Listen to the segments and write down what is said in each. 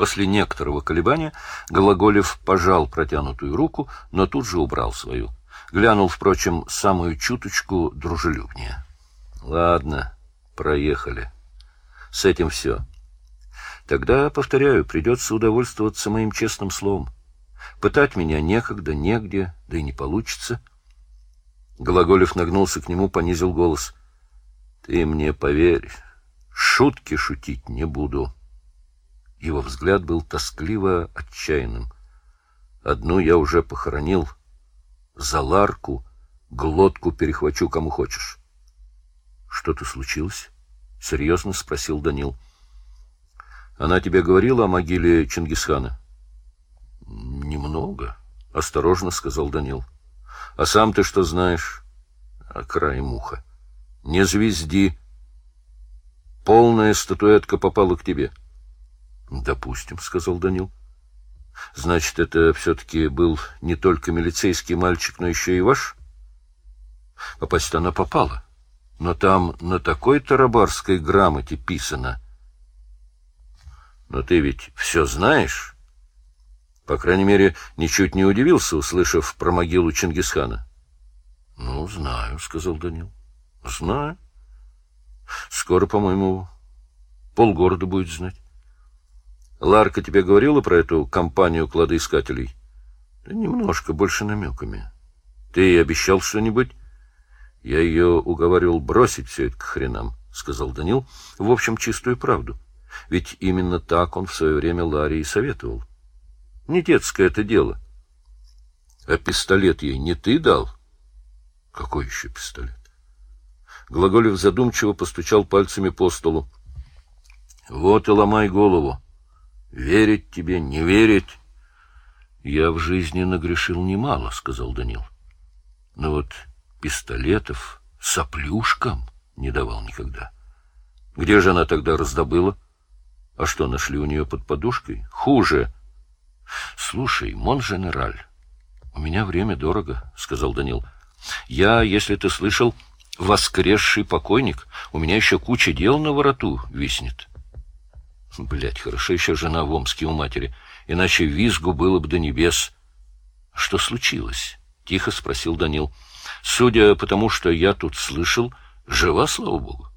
После некоторого колебания Глаголев пожал протянутую руку, но тут же убрал свою. Глянул, впрочем, самую чуточку дружелюбнее. — Ладно, проехали. С этим все. Тогда, повторяю, придется удовольствоваться моим честным словом. Пытать меня некогда, негде, да и не получится. Глаголев нагнулся к нему, понизил голос. — Ты мне поверь, шутки шутить не буду. Его взгляд был тоскливо отчаянным. Одну я уже похоронил. За Ларку глотку перехвачу, кому хочешь. — Что-то случилось? — серьезно спросил Данил. — Она тебе говорила о могиле Чингисхана? — Немного, — осторожно сказал Данил. — А сам ты что знаешь? А — край муха. — Не звезди. Полная статуэтка попала к тебе. — Допустим, — сказал Данил. — Значит, это все-таки был не только милицейский мальчик, но еще и ваш? Попасть она попала. — но там на такой тарабарской грамоте писано. Но ты ведь все знаешь? По крайней мере, ничуть не удивился, услышав про могилу Чингисхана. — Ну, знаю, — сказал Данил. — Знаю. Скоро, по-моему, полгорода будет знать. Ларка тебе говорила про эту компанию кладоискателей? Да немножко, больше намеками. Ты обещал что-нибудь? Я ее уговаривал бросить все это к хренам, — сказал Данил, — в общем, чистую правду. Ведь именно так он в свое время Ларе и советовал. Не детское это дело. А пистолет ей не ты дал? Какой еще пистолет? Глаголев задумчиво постучал пальцами по столу. Вот и ломай голову. Верить тебе, не верить. Я в жизни нагрешил немало, — сказал Данил. Но вот пистолетов соплюшкам не давал никогда. Где же она тогда раздобыла? А что, нашли у нее под подушкой? Хуже. Слушай, мон-женераль, у меня время дорого, — сказал Данил. Я, если ты слышал, воскресший покойник, у меня еще куча дел на вороту виснет. Блять, хорошо еще жена в Омске у матери, иначе визгу было бы до небес. Что случилось? — тихо спросил Данил. — Судя по тому, что я тут слышал, жива, слава богу.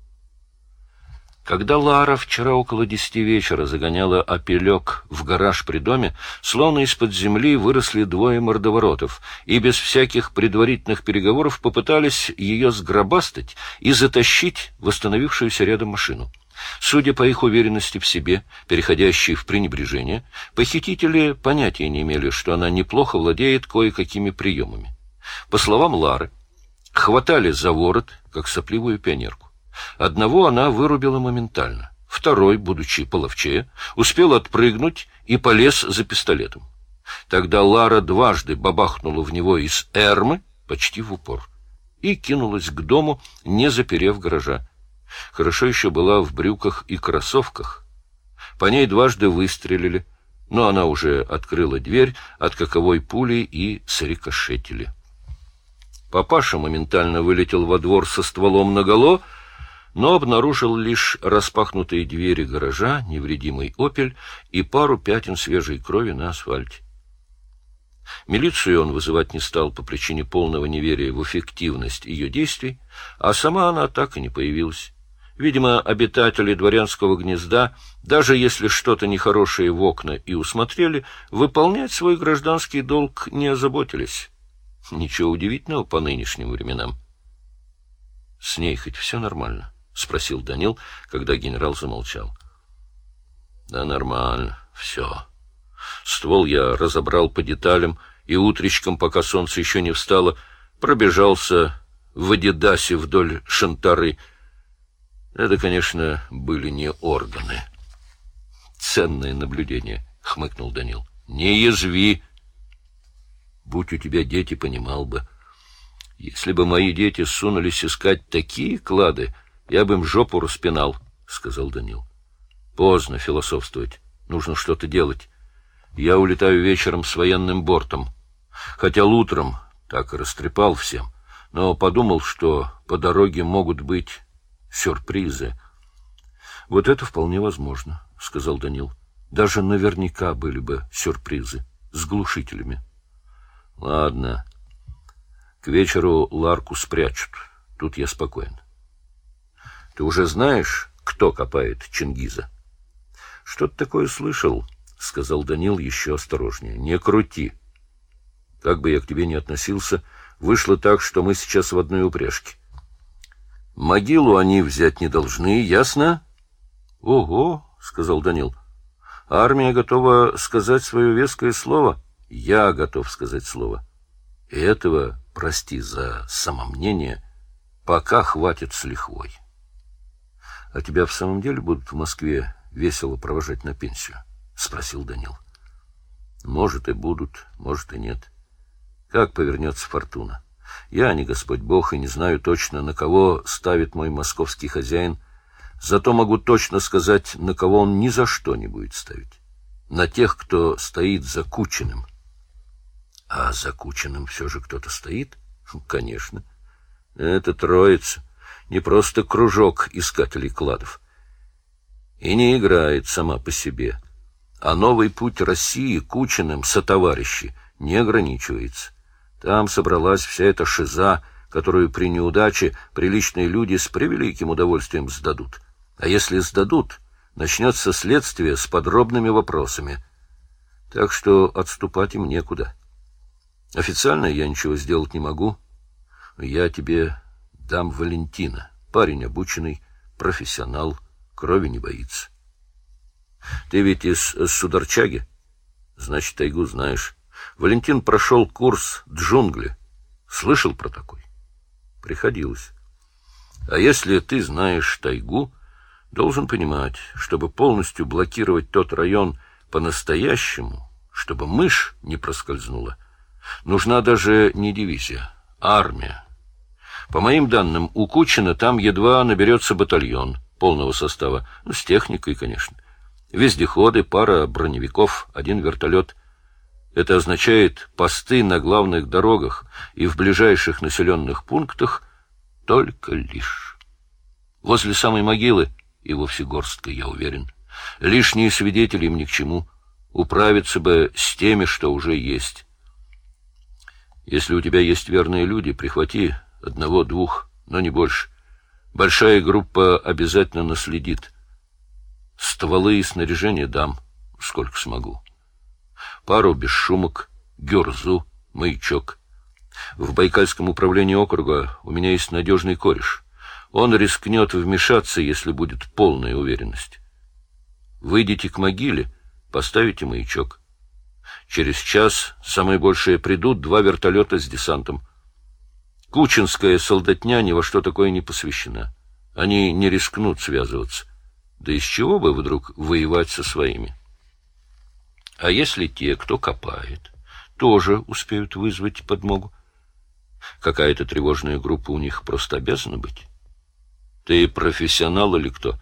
Когда Лара вчера около десяти вечера загоняла опелек в гараж при доме, словно из-под земли выросли двое мордоворотов и без всяких предварительных переговоров попытались ее сгробастать и затащить в остановившуюся рядом машину. Судя по их уверенности в себе, переходящей в пренебрежение, похитители понятия не имели, что она неплохо владеет кое-какими приемами. По словам Лары, хватали за ворот, как сопливую пионерку. Одного она вырубила моментально. Второй, будучи половчее, успел отпрыгнуть и полез за пистолетом. Тогда Лара дважды бабахнула в него из эрмы почти в упор и кинулась к дому, не заперев гаража. Хорошо еще была в брюках и кроссовках. По ней дважды выстрелили, но она уже открыла дверь от каковой пули и срикошетили. Папаша моментально вылетел во двор со стволом наголо, но обнаружил лишь распахнутые двери гаража, невредимый «Опель» и пару пятен свежей крови на асфальте. Милицию он вызывать не стал по причине полного неверия в эффективность ее действий, а сама она так и не появилась. Видимо, обитатели дворянского гнезда, даже если что-то нехорошее в окна и усмотрели, выполнять свой гражданский долг не озаботились. Ничего удивительного по нынешним временам. — С ней хоть все нормально? — спросил Данил, когда генерал замолчал. — Да нормально, все. Ствол я разобрал по деталям, и утречком, пока солнце еще не встало, пробежался в Адидасе вдоль Шантары. Это, конечно, были не органы. — Ценное наблюдение, — хмыкнул Данил. — Не язви! — Будь у тебя дети, понимал бы. Если бы мои дети сунулись искать такие клады, я бы им жопу распинал, — сказал Данил. Поздно философствовать. Нужно что-то делать. Я улетаю вечером с военным бортом. Хотя утром так и растрепал всем, но подумал, что по дороге могут быть сюрпризы. — Вот это вполне возможно, — сказал Данил. — Даже наверняка были бы сюрпризы с глушителями. Ладно. К вечеру Ларку спрячут. Тут я спокоен. Ты уже знаешь, кто копает Чингиза? Что-то такое слышал, сказал Данил еще осторожнее. Не крути. Как бы я к тебе ни относился, вышло так, что мы сейчас в одной упряжке. Могилу они взять не должны, ясно? Ого, сказал Данил. Армия готова сказать свое веское слово. Я готов сказать слово. И этого, прости за самомнение, пока хватит с лихвой. А тебя в самом деле будут в Москве весело провожать на пенсию? спросил Данил. Может и будут, может и нет. Как повернется фортуна? Я не Господь Бог и не знаю точно, на кого ставит мой московский хозяин, зато могу точно сказать, на кого он ни за что не будет ставить. На тех, кто стоит за Кучиным. А за Кучиным все же кто-то стоит? Конечно. Это троица, не просто кружок искателей кладов. И не играет сама по себе. А новый путь России Кучиным сотоварищи не ограничивается. Там собралась вся эта шиза, которую при неудаче приличные люди с превеликим удовольствием сдадут. А если сдадут, начнется следствие с подробными вопросами. Так что отступать им некуда. Официально я ничего сделать не могу. Я тебе дам Валентина. Парень обученный, профессионал, крови не боится. Ты ведь из Сударчаги? Значит, тайгу знаешь. Валентин прошел курс джунгли. Слышал про такой? Приходилось. А если ты знаешь тайгу, должен понимать, чтобы полностью блокировать тот район по-настоящему, чтобы мышь не проскользнула, нужна даже не дивизия, а армия. По моим данным, у Кучина там едва наберется батальон полного состава, ну, с техникой, конечно. Вездеходы, пара броневиков, один вертолет — это означает посты на главных дорогах и в ближайших населенных пунктах только лишь. Возле самой могилы, и вовсе горстка, я уверен, лишние свидетели им ни к чему, управиться бы с теми, что уже есть. Если у тебя есть верные люди, прихвати одного-двух, но не больше. Большая группа обязательно наследит. Стволы и снаряжение дам, сколько смогу пару бесшумок, гюрзу, маячок. В Байкальском управлении округа у меня есть надежный кореш. Он рискнет вмешаться, если будет полная уверенность. Выйдите к могиле, поставите маячок. Через час, самое большее, придут два вертолета с десантом. Кучинская солдатня ни во что такое не посвящена. Они не рискнут связываться. Да из чего бы вдруг воевать со своими? А если те, кто копает, тоже успеют вызвать подмогу? Какая-то тревожная группа у них просто обязана быть. Ты профессионал или кто?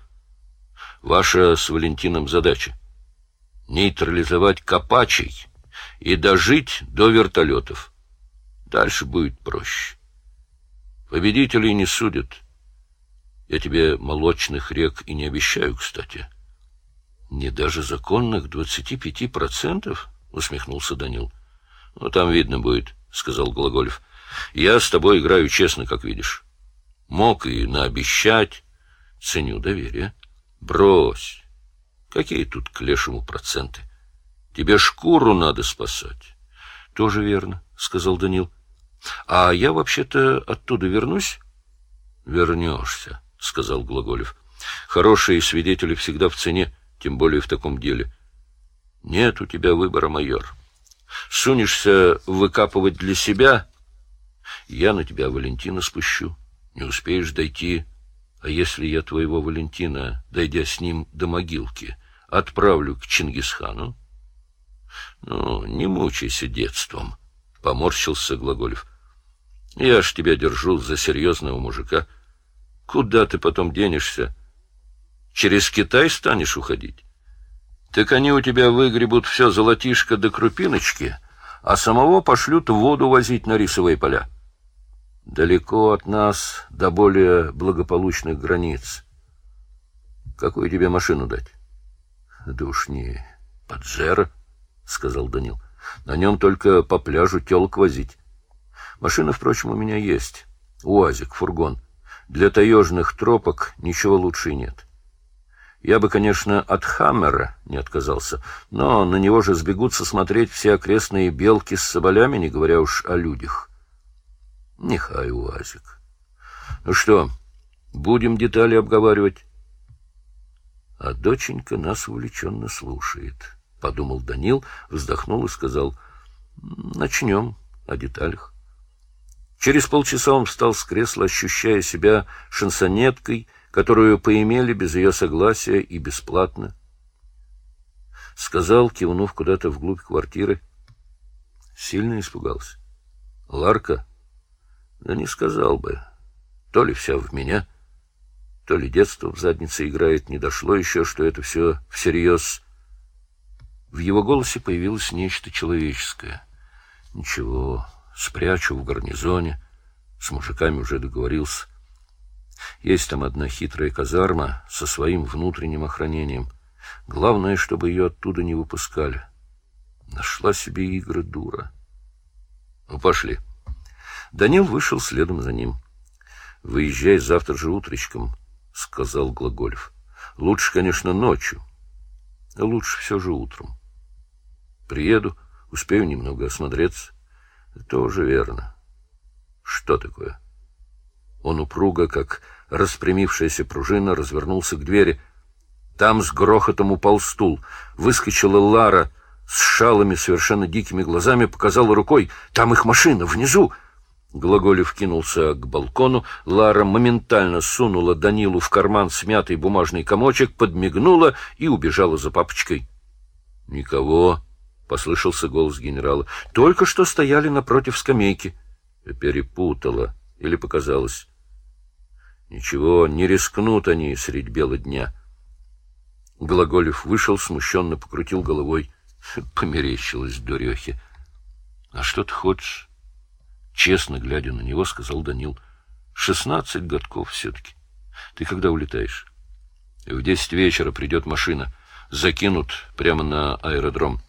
Ваша с Валентином задача — нейтрализовать копачей и дожить до вертолетов. Дальше будет проще. Победителей не судят. Я тебе молочных рек и не обещаю, кстати. — не даже законных двадцати пяти процентов? усмехнулся Данил. Ну там видно будет, сказал Глаголев. Я с тобой играю честно, как видишь. Мог и наобещать. Ценю доверие. Брось. Какие тут к лешему проценты? Тебе шкуру надо спасать. Тоже верно, сказал Данил. А я вообще-то оттуда вернусь? Вернешься, сказал Глаголев. Хорошие свидетели всегда в цене тем более в таком деле. Нет у тебя выбора, майор. Сунешься выкапывать для себя, я на тебя Валентина спущу. Не успеешь дойти. А если я твоего Валентина, дойдя с ним до могилки, отправлю к Чингисхану? Ну, не мучайся детством, — поморщился Глаголев. Я ж тебя держу за серьезного мужика. Куда ты потом денешься? — Через Китай станешь уходить? Так они у тебя выгребут все золотишко до крупиночки, а самого пошлют воду возить на рисовые поля. Далеко от нас, до более благополучных границ. Какую тебе машину дать? Да уж не, Паджеро, — сказал Данил. — На нем только по пляжу телок возить. Машина, впрочем, у меня есть. УАЗик, фургон. Для таежных тропок ничего лучше нет. Я бы, конечно, от Хаммера не отказался, но на него же сбегутся смотреть все окрестные белки с соболями, не говоря уж о людях. Нехай, УАЗик. Ну что, будем детали обговаривать? А доченька нас увлеченно слушает, — подумал Данил, вздохнул и сказал, — начнем о деталях. Через полчаса он встал с кресла, ощущая себя шансонеткой, которую поимели без ее согласия и бесплатно. Сказал, кивнув куда-то вглубь квартиры. Сильно испугался. Ларка? Да не сказал бы. То ли вся в меня, то ли детство в заднице играет, не дошло еще, что это все всерьез. В его голосе появилось нечто человеческое. Ничего, спрячу в гарнизоне. С мужиками уже договорился. Есть там одна хитрая казарма со своим внутренним охранением. Главное, чтобы ее оттуда не выпускали. Нашла себе игры дура. Ну, пошли. Данил вышел следом за ним. Выезжай завтра же утречком, — сказал Глаголев. Лучше, конечно, ночью. А лучше все же утром. Приеду, успею немного осмотреться. Тоже верно. Что такое? Он упруго, как распрямившаяся пружина, развернулся к двери. Там с грохотом упал стул. Выскочила Лара с шалыми, совершенно дикими глазами, показала рукой. «Там их машина, внизу!» Глаголев кинулся к балкону. Лара моментально сунула Данилу в карман смятый бумажный комочек, подмигнула и убежала за папочкой. «Никого!» — послышался голос генерала. «Только что стояли напротив скамейки». Перепутала. Или показалось. Ничего, не рискнут они средь бела дня. Глаголев вышел, смущенно покрутил головой. Померещилось дурехе. — А что ты хочешь? Честно глядя на него, сказал Данил. — Шестнадцать годков все-таки. Ты когда улетаешь? — В десять вечера придет машина. Закинут прямо на аэродром.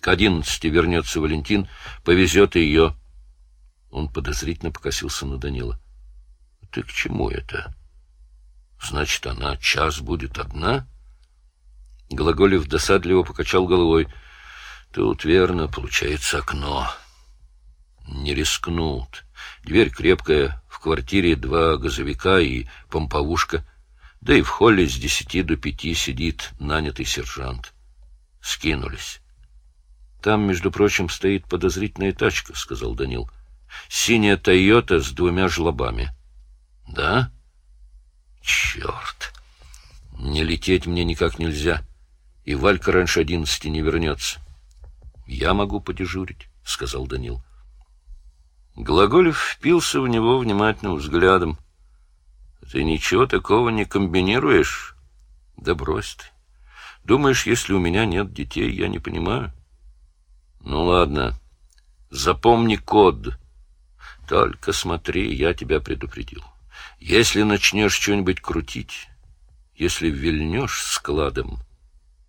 К одиннадцати вернется Валентин, повезет ее. Он подозрительно покосился на Данила. — ты к чему это? Значит, она час будет одна? Глаголев досадливо покачал головой. Тут верно, получается окно. Не рискнут. Дверь крепкая, в квартире два газовика и помповушка. Да и в холле с десяти до пяти сидит нанятый сержант. Скинулись. Там, между прочим, стоит подозрительная тачка, — сказал Данил. Синяя «Тойота» с двумя жлобами. — да? Черт! Не лететь мне никак нельзя. И Валька раньше одиннадцати не вернется. Я могу подежурить, — сказал Данил. Глаголев впился в него внимательным взглядом. Ты ничего такого не комбинируешь? Да брось ты. Думаешь, если у меня нет детей, я не понимаю? Ну, ладно. Запомни код. Только смотри, я тебя предупредил. Если начнешь что-нибудь крутить, если вильнешь складом,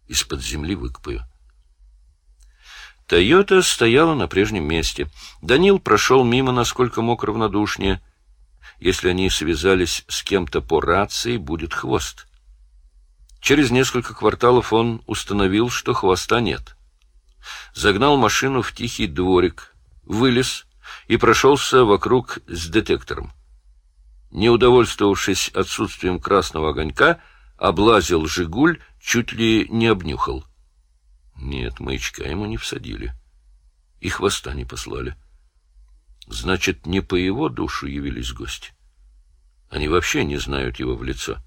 из-под земли выкопаю. Тойота стояла на прежнем месте. Данил прошел мимо, насколько мог равнодушнее. Если они связались с кем-то по рации, будет хвост. Через несколько кварталов он установил, что хвоста нет. Загнал машину в тихий дворик, вылез и прошелся вокруг с детектором не удовольствовавшись отсутствием красного огонька, облазил «Жигуль», чуть ли не обнюхал. Нет, маячка ему не всадили. И хвоста не послали. Значит, не по его душу явились гости. Они вообще не знают его в лицо.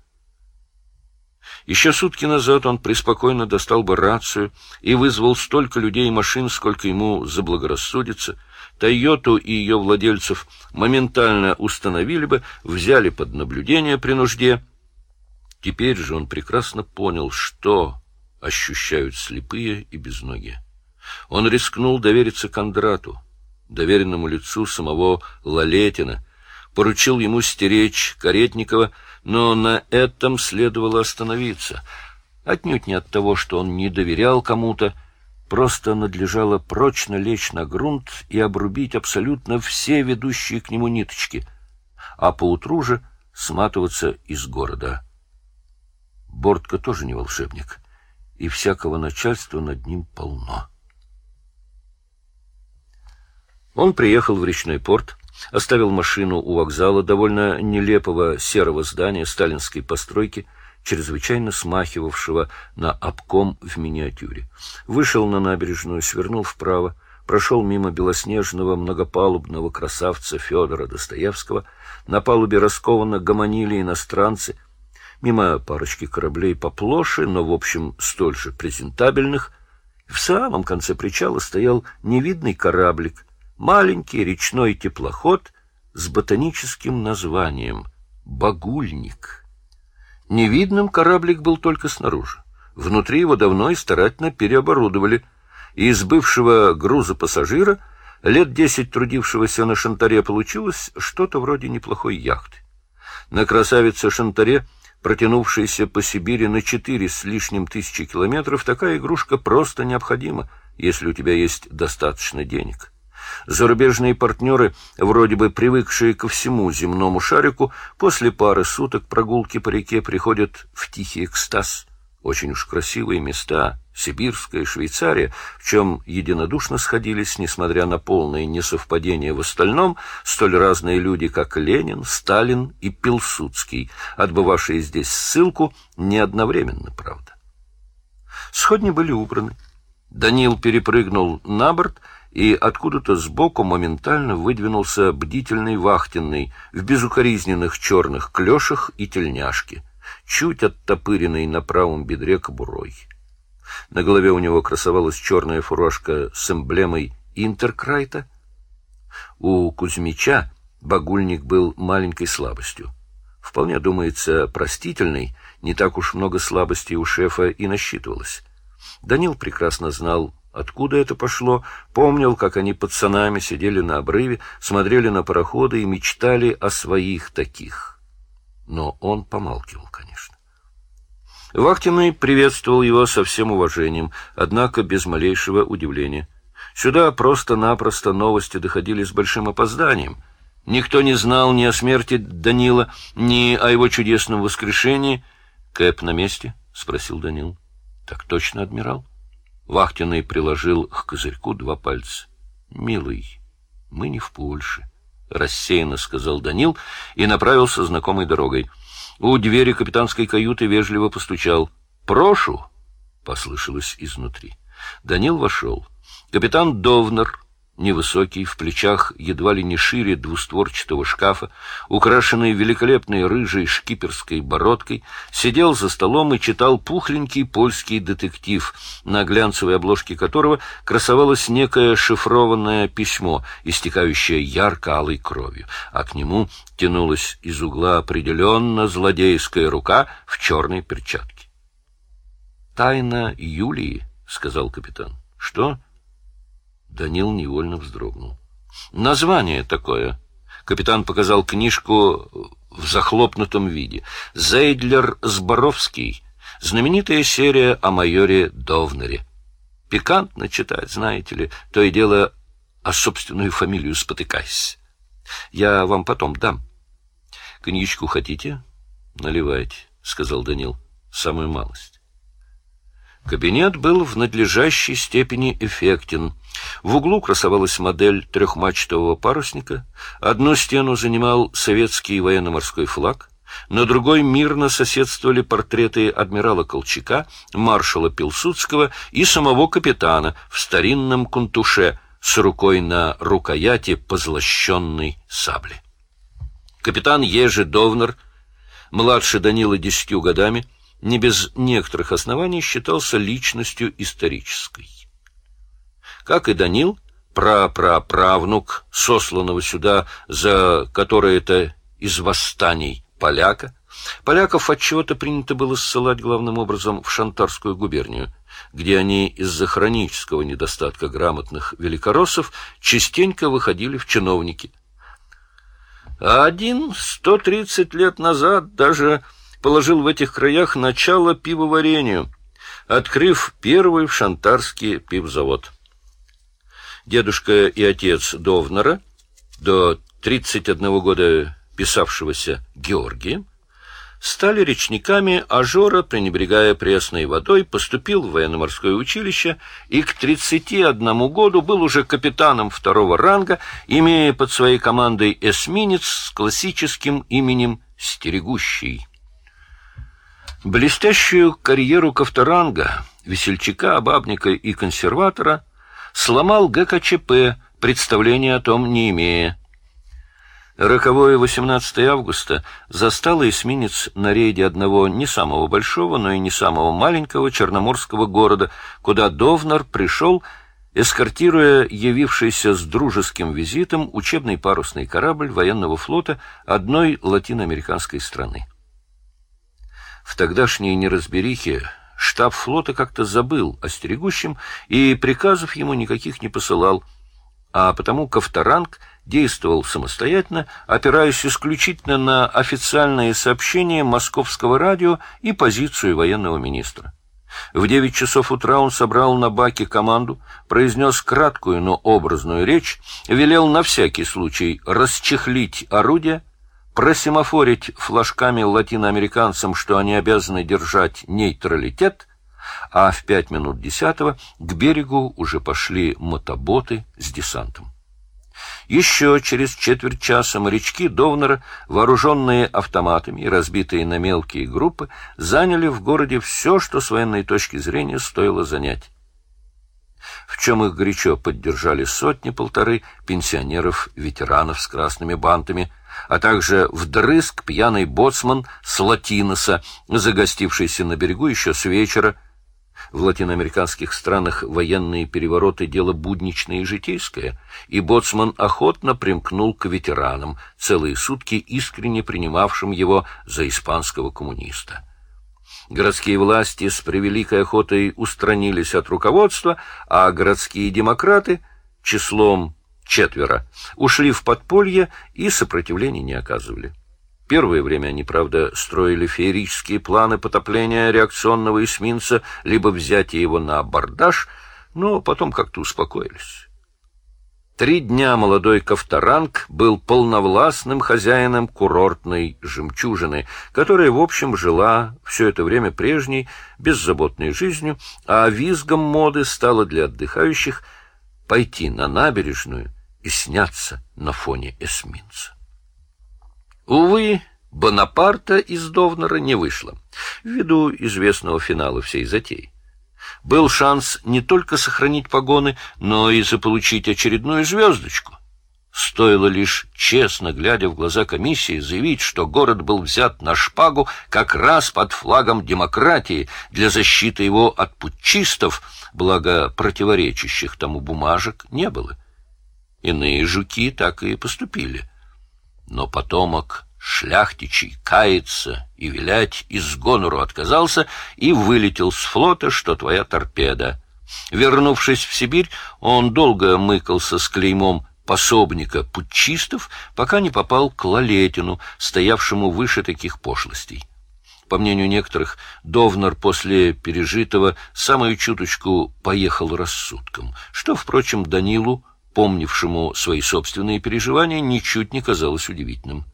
Еще сутки назад он преспокойно достал бы рацию и вызвал столько людей и машин, сколько ему заблагорассудится — Тойоту и ее владельцев моментально установили бы, взяли под наблюдение при нужде. Теперь же он прекрасно понял, что ощущают слепые и безногие. Он рискнул довериться Кондрату, доверенному лицу самого Лалетина, поручил ему стеречь Каретникова, но на этом следовало остановиться. Отнюдь не от того, что он не доверял кому-то, просто надлежало прочно лечь на грунт и обрубить абсолютно все ведущие к нему ниточки, а поутру же сматываться из города. Бортко тоже не волшебник, и всякого начальства над ним полно. Он приехал в речной порт, оставил машину у вокзала довольно нелепого серого здания сталинской постройки, чрезвычайно смахивавшего на обком в миниатюре. Вышел на набережную, свернул вправо, прошел мимо белоснежного многопалубного красавца Федора Достоевского, на палубе раскованно гомонили иностранцы, мимо парочки кораблей поплоше, но, в общем, столь же презентабельных. В самом конце причала стоял невидный кораблик — маленький речной теплоход с ботаническим названием «Багульник». Невидным кораблик был только снаружи. Внутри его давно и старательно переоборудовали, и из бывшего груза пассажира, лет десять трудившегося на Шантаре, получилось что-то вроде неплохой яхты. На красавице Шантаре, протянувшейся по Сибири на четыре с лишним тысячи километров, такая игрушка просто необходима, если у тебя есть достаточно денег. Зарубежные партнеры, вроде бы привыкшие ко всему земному шарику, после пары суток прогулки по реке приходят в тихий экстаз. Очень уж красивые места, Сибирская, Швейцария, в чем единодушно сходились, несмотря на полное несовпадение в остальном, столь разные люди, как Ленин, Сталин и Пилсудский, отбывавшие здесь ссылку не одновременно, правда. Сходни были убраны. Данил перепрыгнул на борт и откуда-то сбоку моментально выдвинулся бдительный вахтенный в безукоризненных черных клешах и тельняшке, чуть оттопыренный на правом бедре кобурой. На голове у него красовалась черная фуражка с эмблемой Интеркрайта. У Кузьмича багульник был маленькой слабостью. Вполне, думается, простительной, не так уж много слабостей у шефа и насчитывалось. Данил прекрасно знал, Откуда это пошло? Помнил, как они пацанами сидели на обрыве, смотрели на пароходы и мечтали о своих таких. Но он помалкивал, конечно. Вахтенный приветствовал его со всем уважением, однако без малейшего удивления. Сюда просто-напросто новости доходили с большим опозданием. Никто не знал ни о смерти Данила, ни о его чудесном воскрешении. «Кэп на месте?» — спросил Данил. «Так точно, адмирал?» Вахтенный приложил к козырьку два пальца. «Милый, мы не в Польше», — рассеянно сказал Данил и направился знакомой дорогой. У двери капитанской каюты вежливо постучал. «Прошу!» — послышалось изнутри. Данил вошел. Капитан Довнер невысокий, в плечах едва ли не шире двустворчатого шкафа, украшенный великолепной рыжей шкиперской бородкой, сидел за столом и читал пухленький польский детектив, на глянцевой обложке которого красовалось некое шифрованное письмо, истекающее ярко-алой кровью, а к нему тянулась из угла определенно злодейская рука в черной перчатке. «Тайна Юлии», — сказал капитан. «Что?» Данил невольно вздрогнул. Название такое. Капитан показал книжку в захлопнутом виде. Зейдлер Зборовский. Знаменитая серия о майоре Довнере. Пикантно читать, знаете ли, то и дело о собственную фамилию спотыкаясь. Я вам потом дам. Книжку хотите? Наливайте, сказал Данил. Самую малость. Кабинет был в надлежащей степени эффектен. В углу красовалась модель трехмачтового парусника, одну стену занимал советский военно-морской флаг, на другой мирно соседствовали портреты адмирала Колчака, маршала Пилсудского и самого капитана в старинном кунтуше с рукой на рукояти позлощенной сабли. Капитан Ежи Довнер, младше Данила десятью годами, не без некоторых оснований считался личностью исторической. Как и Данил, прапраправнук, сосланного сюда за которое-то из восстаний поляка, поляков отчего-то принято было ссылать главным образом в Шантарскую губернию, где они из-за хронического недостатка грамотных великороссов частенько выходили в чиновники. А один сто тридцать лет назад даже положил в этих краях начало пивоварению, открыв первый в Шантарский пивзавод. Дедушка и отец Довнера, до 31 года писавшегося Георгием, стали речниками, а Жора, пренебрегая пресной водой, поступил в военно-морское училище и к 31 году был уже капитаном второго ранга, имея под своей командой эсминец с классическим именем «Стерегущий». Блестящую карьеру ковторанга, весельчака, бабника и консерватора сломал ГКЧП, представления о том не имея. Роковое 18 августа застало эсминец на рейде одного не самого большого, но и не самого маленького черноморского города, куда Довнар пришел, эскортируя явившийся с дружеским визитом учебный парусный корабль военного флота одной латиноамериканской страны. В тогдашней неразберихе штаб флота как-то забыл о стерегущем и приказов ему никаких не посылал, а потому Ковторанг — действовал самостоятельно, опираясь исключительно на официальные сообщения московского радио и позицию военного министра. В девять часов утра он собрал на баке команду, произнес краткую, но образную речь, велел на всякий случай расчехлить орудие, просимофорить флажками латиноамериканцам, что они обязаны держать нейтралитет, а в пять минут десятого к берегу уже пошли мотоботы с десантом. Еще через четверть часа морячки Довнера, вооруженные автоматами и разбитые на мелкие группы, заняли в городе все, что с военной точки зрения стоило занять. В чем их горячо поддержали сотни-полторы пенсионеров-ветеранов с красными бантами, а также вдрызг пьяный боцман с Латиноса, загостившийся на берегу еще с вечера, в латиноамериканских странах военные перевороты – дело будничное и житейское, и Боцман охотно примкнул к ветеранам, целые сутки искренне принимавшим его за испанского коммуниста. Городские власти с превеликой охотой устранились от руководства, а городские демократы числом четверо ушли в подполье и сопротивления не оказывали. Первое время они, правда, строили феерические планы потопления реакционного эсминца, либо взятия его на абордаж, но потом как-то успокоились. Три дня молодой Ковторанг был полновластным хозяином курортной жемчужины, которая, в общем, жила все это время прежней, беззаботной жизнью, а визгом моды стало для отдыхающих пойти на набережную и сняться на фоне эсминца. Увы, Бонапарта из Довнера не вышло, ввиду известного финала всей затеи. Был шанс не только сохранить погоны, но и заполучить очередную звездочку. Стоило лишь, честно глядя в глаза комиссии, заявить, что город был взят на шпагу как раз под флагом демократии для защиты его от путчистов, благо противоречащих тому бумажек не было. Иные жуки так и поступили — но потомок шляхтичий кается и вилять из гонору отказался и вылетел с флота, что твоя торпеда. Вернувшись в Сибирь, он долго мыкался с клеймом пособника путчистов, пока не попал к Лалетину, стоявшему выше таких пошлостей. По мнению некоторых, Довнар после пережитого самую чуточку поехал рассудком, что, впрочем, Данилу помнившему свои собственные переживания, ничуть не казалось удивительным.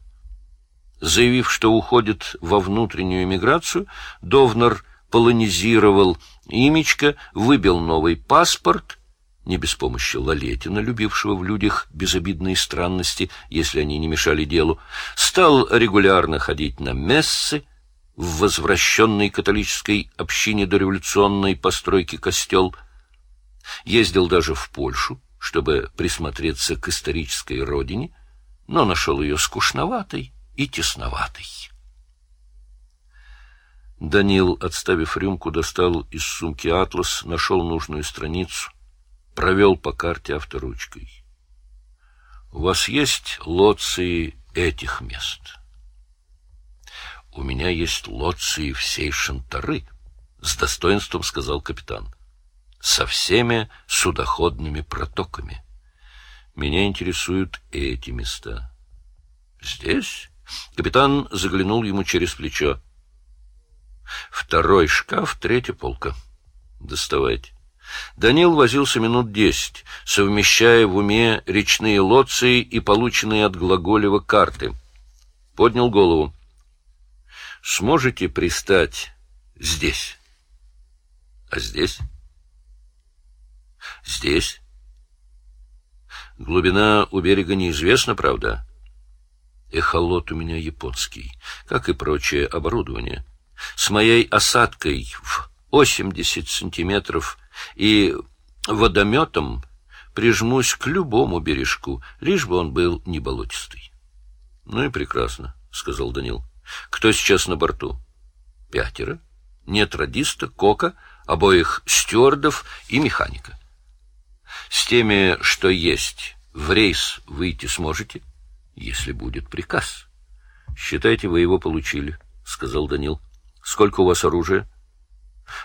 Заявив, что уходит во внутреннюю эмиграцию, Довнар полонизировал имечко, выбил новый паспорт, не без помощи Лалетина, любившего в людях безобидные странности, если они не мешали делу, стал регулярно ходить на мессы, в возвращенной католической общине дореволюционной постройки костел, ездил даже в Польшу, чтобы присмотреться к исторической родине, но нашел ее скучноватой и тесноватой. Данил, отставив рюмку, достал из сумки атлас, нашел нужную страницу, провел по карте авторучкой. «У вас есть лоции этих мест?» «У меня есть лоции всей Шантары», — с достоинством сказал капитан со всеми судоходными протоками. Меня интересуют эти места. Здесь? Капитан заглянул ему через плечо. Второй шкаф, третья полка. Доставайте. Данил возился минут десять, совмещая в уме речные лоции и полученные от Глаголева карты. Поднял голову. «Сможете пристать здесь?» «А здесь?» «Здесь?» «Глубина у берега неизвестна, правда?» «Эхолот у меня японский, как и прочее оборудование. С моей осадкой в 80 сантиметров и водометом прижмусь к любому бережку, лишь бы он был не болотистый. — Ну и прекрасно, — сказал Данил. — Кто сейчас на борту? — Пятеро. Нет радиста, кока, обоих стюардов и механика. С теми, что есть, в рейс выйти сможете, если будет приказ. — Считайте, вы его получили, — сказал Данил. — Сколько у вас оружия? —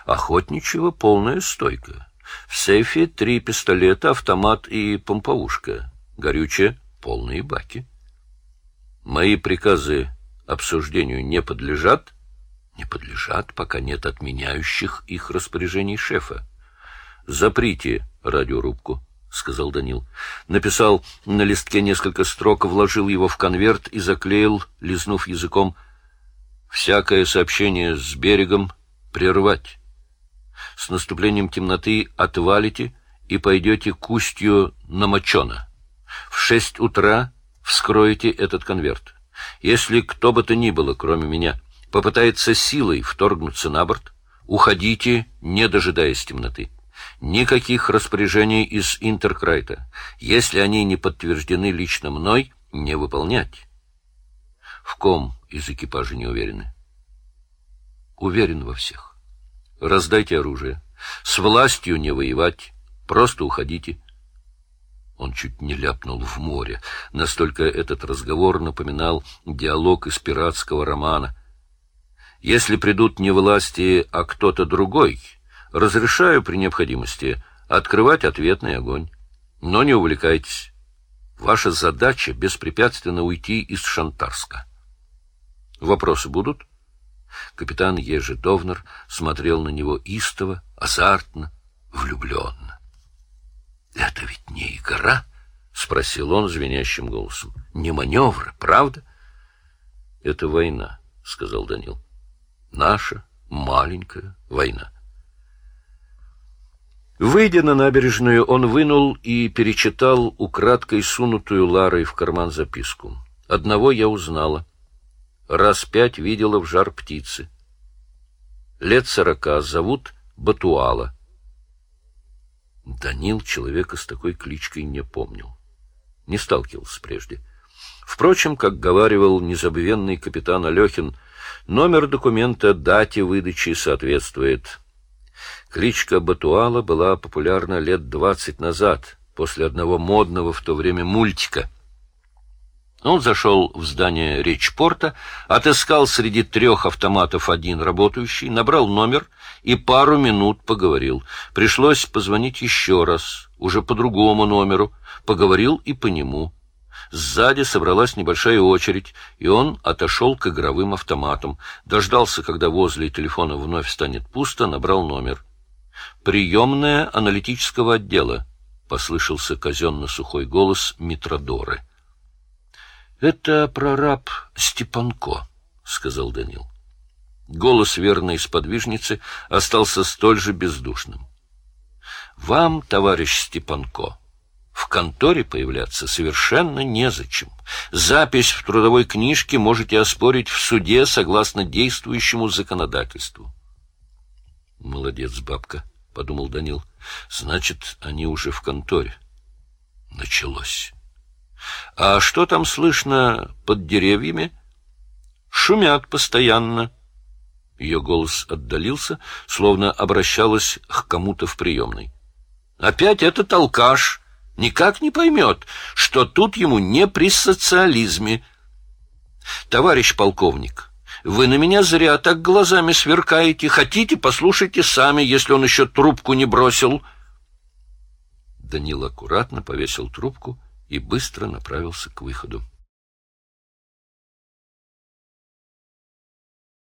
Охотничьего полная стойка. В сейфе три пистолета, автомат и помповушка. Горючее — полные баки. Мои приказы обсуждению не подлежат? Не подлежат, пока нет отменяющих их распоряжений шефа. Заприте радиорубку. — сказал Данил. Написал на листке несколько строк, вложил его в конверт и заклеил, лизнув языком. «Всякое сообщение с берегом прервать. С наступлением темноты отвалите и пойдете к устью Намочона. В шесть утра вскроете этот конверт. Если кто бы то ни было, кроме меня, попытается силой вторгнуться на борт, уходите, не дожидаясь темноты. Никаких распоряжений из Интеркрайта. Если они не подтверждены лично мной, не выполнять. В ком из экипажа не уверены? Уверен во всех. Раздайте оружие. С властью не воевать. Просто уходите. Он чуть не ляпнул в море. Настолько этот разговор напоминал диалог из пиратского романа. Если придут не власти, а кто-то другой, разрешаю при необходимости открывать ответный огонь. Но не увлекайтесь. Ваша задача — беспрепятственно уйти из Шантарска. Вопросы будут? — Капитан Ежи Довнер смотрел на него истово, азартно, влюбленно. — Это ведь не игра? — спросил он звенящим голосом. — Не маневры, правда? — Это война, — сказал Данил. — Наша маленькая война. Выйдя на набережную, он вынул и перечитал украдкой сунутую Ларой в карман записку. Одного я узнала — раз пять видела в жар птицы. Лет сорока, зовут Батуала. Данил человека с такой кличкой не помнил. Не сталкивался прежде. Впрочем, как говаривал незабвенный капитан Алехин, номер документа дате выдачи соответствует. Кличка Батуала была популярна лет двадцать назад, после одного модного в то время мультика — он зашел в здание речпорта, отыскал среди трех автоматов один работающий, набрал номер и пару минут поговорил. Пришлось позвонить еще раз, уже по другому номеру, поговорил и по нему. Сзади собралась небольшая очередь, и он отошел к игровым автоматам. Дождался, когда возле телефона вновь станет пусто, набрал номер. «Приемная аналитического отдела», — послышался казенно-сухой голос Митродоры. — Это прораб Степанко, — сказал Данил. Голос верной сподвижницы остался столь же бездушным. — Вам, товарищ Степанко, в конторе появляться совершенно незачем. Запись в трудовой книжке можете оспорить в суде согласно действующему законодательству. — Молодец, бабка, — подумал Данил. — Значит, они уже в конторе. Началось. А что там слышно под деревьями? Шумят постоянно. Ее голос отдалился, словно обращалась к кому-то в приемной. Опять этот алкаш никак не поймет, что тут ему не при социализме. Товарищ полковник, вы на меня зря так глазами сверкаете. Хотите, послушайте сами, если он еще трубку не бросил. Данил аккуратно повесил трубку и быстро направился к выходу.